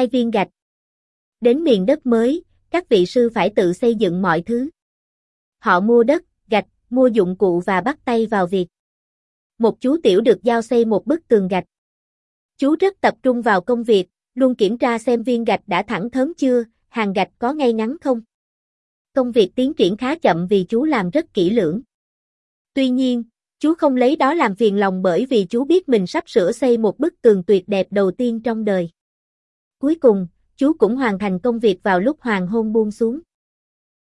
hai viên gạch. Đến miền đất mới, các vị sư phải tự xây dựng mọi thứ. Họ mua đất, gạch, mua dụng cụ và bắt tay vào việc. Một chú tiểu được giao xây một bức tường gạch. Chú rất tập trung vào công việc, luôn kiểm tra xem viên gạch đã thẳng thớm chưa, hàng gạch có ngay ngắn không. Công việc tiến triển khá chậm vì chú làm rất kỹ lưỡng. Tuy nhiên, chú không lấy đó làm phiền lòng bởi vì chú biết mình sắp sửa xây một bức tường tuyệt đẹp đầu tiên trong đời. Cuối cùng, chú cũng hoàn thành công việc vào lúc hoàng hôn buông xuống.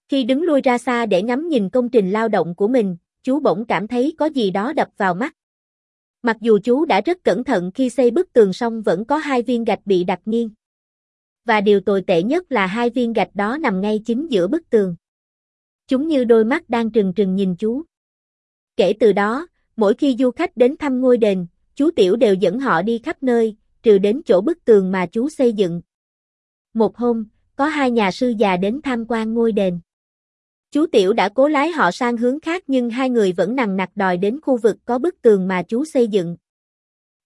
Khi đứng lui ra xa để ngắm nhìn công trình lao động của mình, chú bỗng cảm thấy có gì đó đập vào mắt. Mặc dù chú đã rất cẩn thận khi xây bức tường xong vẫn có hai viên gạch bị đặt nghiêng. Và điều tồi tệ nhất là hai viên gạch đó nằm ngay chính giữa bức tường. Chúng như đôi mắt đang trừng trừng nhìn chú. Kể từ đó, mỗi khi du khách đến thăm ngôi đền, chú Tiểu đều dẫn họ đi khắp nơi, trừ đến chỗ bức tường mà chú xây dựng. Một hôm, có hai nhà sư già đến tham quan ngôi đền. Chú Tiểu đã cố lái họ sang hướng khác nhưng hai người vẫn nằng nặc đòi đến khu vực có bức tường mà chú xây dựng.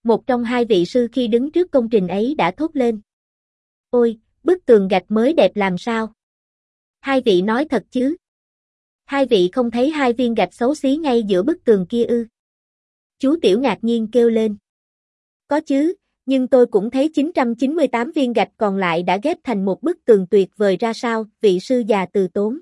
Một trong hai vị sư khi đứng trước công trình ấy đã thốt lên. Ôi, bức tường gạch mới đẹp làm sao? Hai vị nói thật chứ? Hai vị không thấy hai viên gạch xấu xí ngay giữa bức tường kia ư? Chú Tiểu ngạc nhiên kêu lên. Có chứ, nhưng tôi cũng thấy 998 viên gạch còn lại đã ghép thành một bức tường tuyệt vời ra sao, vị sư già từ tốn.